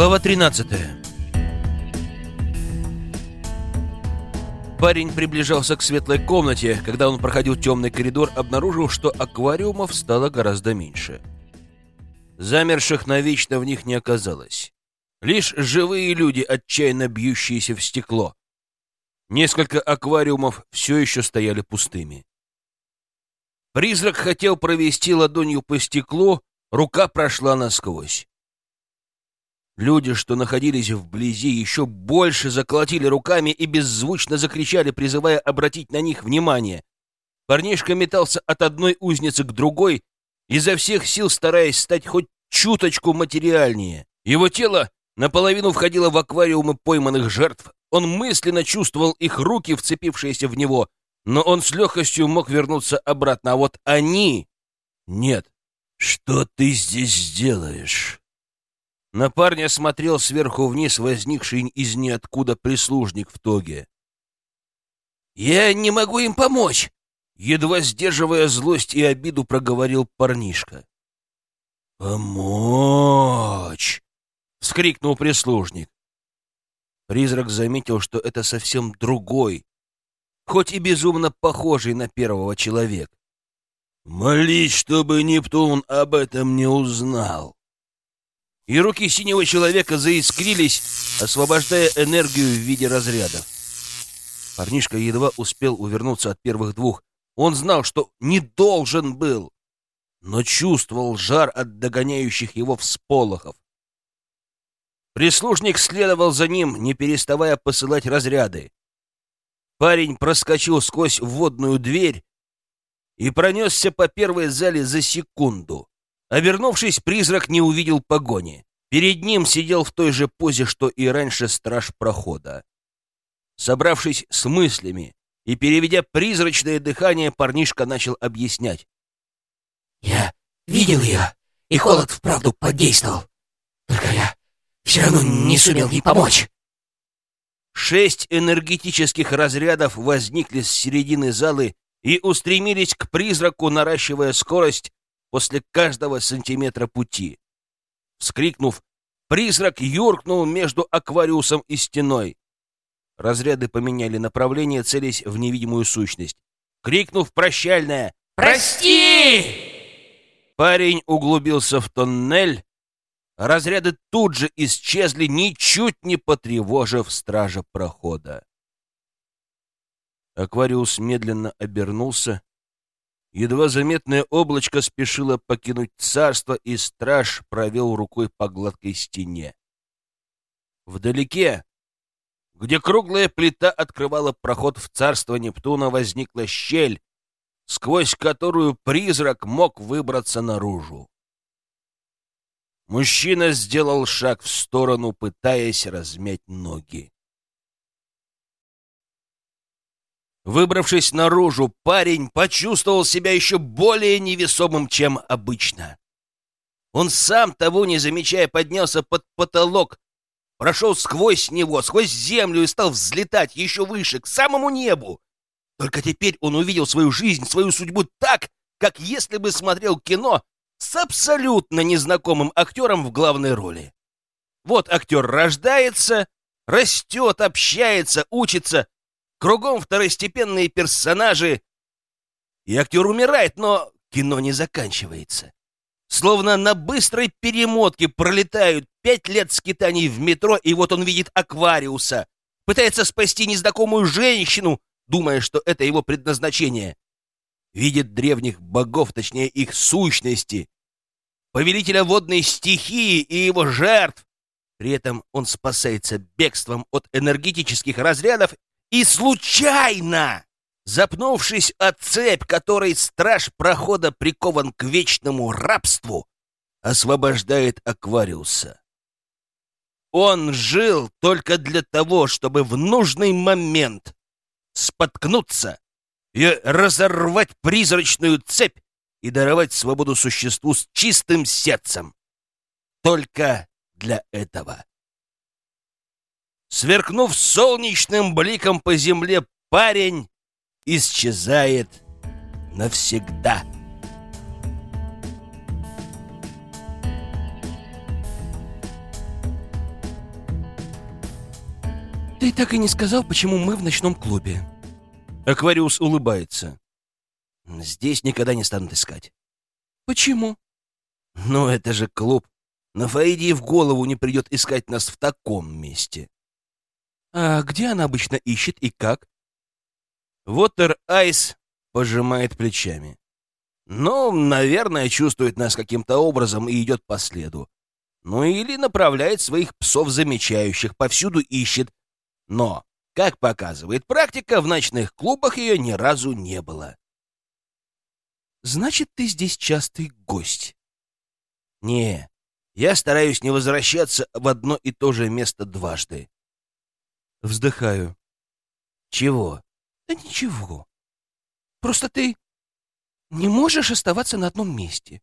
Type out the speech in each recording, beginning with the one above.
Глава 13 Парень приближался к светлой комнате. Когда он проходил темный коридор, обнаружил, что аквариумов стало гораздо меньше. Замерших навечно в них не оказалось. Лишь живые люди, отчаянно бьющиеся в стекло. Несколько аквариумов все еще стояли пустыми. Призрак хотел провести ладонью по стеклу, рука прошла насквозь. Люди, что находились вблизи, еще больше заколотили руками и беззвучно закричали, призывая обратить на них внимание. Парнишка метался от одной узницы к другой, изо всех сил стараясь стать хоть чуточку материальнее. Его тело наполовину входило в аквариумы пойманных жертв. Он мысленно чувствовал их руки, вцепившиеся в него, но он с легкостью мог вернуться обратно, а вот они... Нет. «Что ты здесь делаешь?» На парня смотрел сверху вниз возникший из ниоткуда прислужник в тоге. «Я не могу им помочь!» Едва сдерживая злость и обиду, проговорил парнишка. «Помочь!» — вскрикнул прислужник. Призрак заметил, что это совсем другой, хоть и безумно похожий на первого человека. «Молись, чтобы Нептун об этом не узнал!» И руки синего человека заискрились, освобождая энергию в виде разрядов. Парнишка едва успел увернуться от первых двух. Он знал, что не должен был, но чувствовал жар от догоняющих его всполохов. Прислужник следовал за ним, не переставая посылать разряды. Парень проскочил сквозь вводную дверь и пронесся по первой зале за секунду. Обернувшись, призрак не увидел погони. Перед ним сидел в той же позе, что и раньше страж прохода. Собравшись с мыслями и переведя призрачное дыхание, парнишка начал объяснять. «Я видел ее, и холод вправду подействовал. Только я все равно не сумел ей помочь». Шесть энергетических разрядов возникли с середины залы и устремились к призраку, наращивая скорость после каждого сантиметра пути. Вскрикнув, призрак юркнул между аквариусом и стеной. Разряды поменяли направление, целясь в невидимую сущность. Крикнув прощальное «Прости!», парень углубился в тоннель. Разряды тут же исчезли, ничуть не потревожив стража прохода. Аквариус медленно обернулся Едва заметное облачко спешило покинуть царство, и страж провел рукой по гладкой стене. Вдалеке, где круглая плита открывала проход в царство Нептуна, возникла щель, сквозь которую призрак мог выбраться наружу. Мужчина сделал шаг в сторону, пытаясь размять ноги. Выбравшись наружу, парень почувствовал себя еще более невесомым, чем обычно. Он сам, того не замечая, поднялся под потолок, прошел сквозь него, сквозь землю и стал взлетать еще выше, к самому небу. Только теперь он увидел свою жизнь, свою судьбу так, как если бы смотрел кино с абсолютно незнакомым актером в главной роли. Вот актер рождается, растет, общается, учится, Кругом второстепенные персонажи. И актер умирает, но кино не заканчивается. Словно на быстрой перемотке пролетают пять лет скитаний в метро, и вот он видит Аквариуса. Пытается спасти незнакомую женщину, думая, что это его предназначение. Видит древних богов, точнее их сущности. Повелителя водной стихии и его жертв. При этом он спасается бегством от энергетических разрядов и случайно, запнувшись о цепь, которой страж прохода прикован к вечному рабству, освобождает Аквариуса. Он жил только для того, чтобы в нужный момент споткнуться и разорвать призрачную цепь и даровать свободу существу с чистым сердцем. Только для этого. Сверкнув солнечным бликом по земле, парень исчезает навсегда. Ты так и не сказал, почему мы в ночном клубе. Аквариус улыбается. Здесь никогда не станут искать. Почему? Ну, это же клуб. На Фаиде в голову не придет искать нас в таком месте. А где она обычно ищет и как? Вотер Айс пожимает плечами. Ну, наверное, чувствует нас каким-то образом и идет по следу. Ну или направляет своих псов замечающих, повсюду ищет. Но, как показывает практика, в ночных клубах ее ни разу не было. Значит, ты здесь частый гость? Не, я стараюсь не возвращаться в одно и то же место дважды. Вздыхаю. Чего? Да ничего. Просто ты не можешь оставаться на одном месте.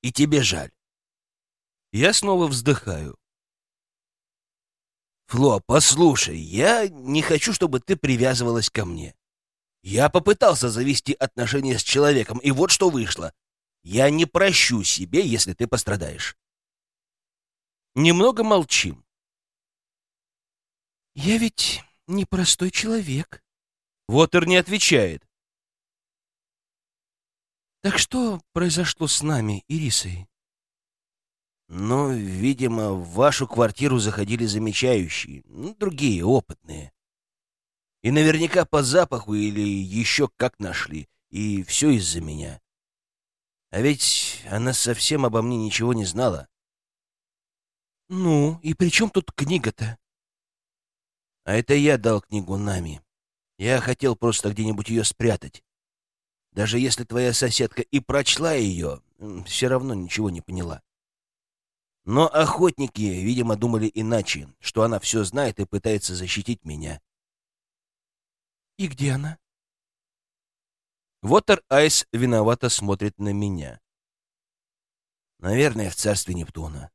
И тебе жаль. Я снова вздыхаю. Фло, послушай, я не хочу, чтобы ты привязывалась ко мне. Я попытался завести отношения с человеком, и вот что вышло. Я не прощу себе, если ты пострадаешь. Немного молчим. Я ведь непростой человек. Вотер не отвечает. Так что произошло с нами, Ирисой? Ну, видимо, в вашу квартиру заходили замечающие, ну, другие, опытные. И наверняка по запаху или еще как нашли. И все из-за меня. А ведь она совсем обо мне ничего не знала. Ну, и при чем тут книга-то? А это я дал книгу Нами. Я хотел просто где-нибудь ее спрятать. Даже если твоя соседка и прочла ее, все равно ничего не поняла. Но охотники, видимо, думали иначе, что она все знает и пытается защитить меня. «И где она?» Вотер Айс виновато смотрит на меня. Наверное, в царстве Нептуна.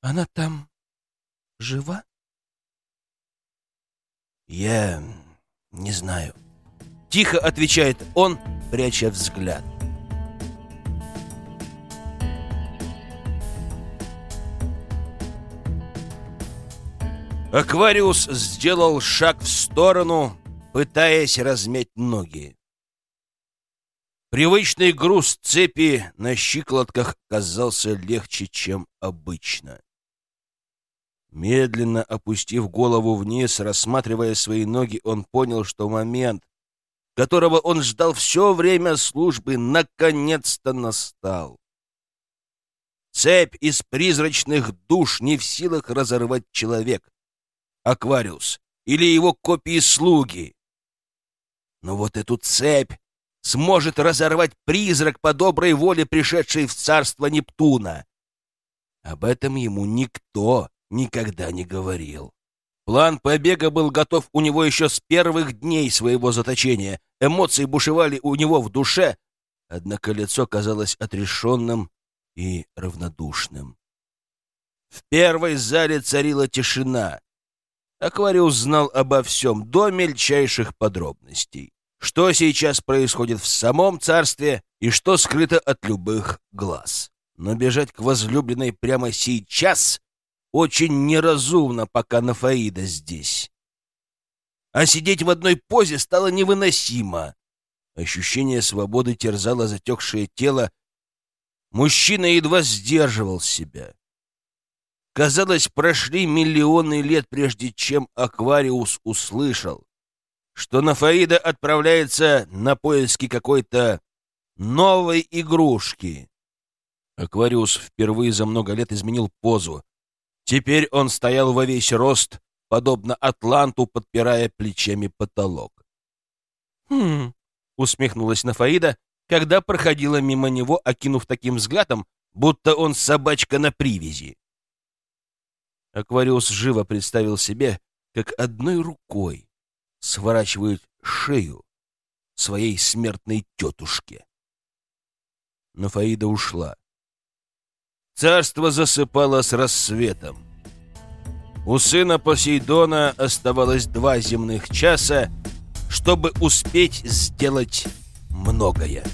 Она там жива? Я не знаю. Тихо отвечает он, пряча взгляд. Аквариус сделал шаг в сторону, пытаясь размять ноги. Привычный груз цепи на щиколотках казался легче, чем обычно. Медленно опустив голову вниз, рассматривая свои ноги, он понял, что момент, которого он ждал все время службы, наконец-то настал. Цепь из призрачных душ не в силах разорвать человек, Аквариус или его копии-слуги. Но вот эту цепь сможет разорвать призрак по доброй воле, пришедший в царство Нептуна. Об этом ему никто никогда не говорил. План побега был готов у него еще с первых дней своего заточения. Эмоции бушевали у него в душе, однако лицо казалось отрешенным и равнодушным. В первой зале царила тишина. Аквариус знал обо всем до мельчайших подробностей. Что сейчас происходит в самом царстве и что скрыто от любых глаз. Но бежать к возлюбленной прямо сейчас очень неразумно, пока Нафаида здесь. А сидеть в одной позе стало невыносимо. Ощущение свободы терзало затекшее тело. Мужчина едва сдерживал себя. Казалось, прошли миллионы лет, прежде чем Аквариус услышал, что Нафаида отправляется на поиски какой-то новой игрушки. Аквариус впервые за много лет изменил позу, Теперь он стоял во весь рост, подобно атланту, подпирая плечами потолок. «Хм...» — усмехнулась Нафаида, когда проходила мимо него, окинув таким взглядом, будто он собачка на привязи. Аквариус живо представил себе, как одной рукой сворачивают шею своей смертной тетушке. Нафаида ушла. Царство засыпало с рассветом. У сына Посейдона оставалось два земных часа, чтобы успеть сделать многое.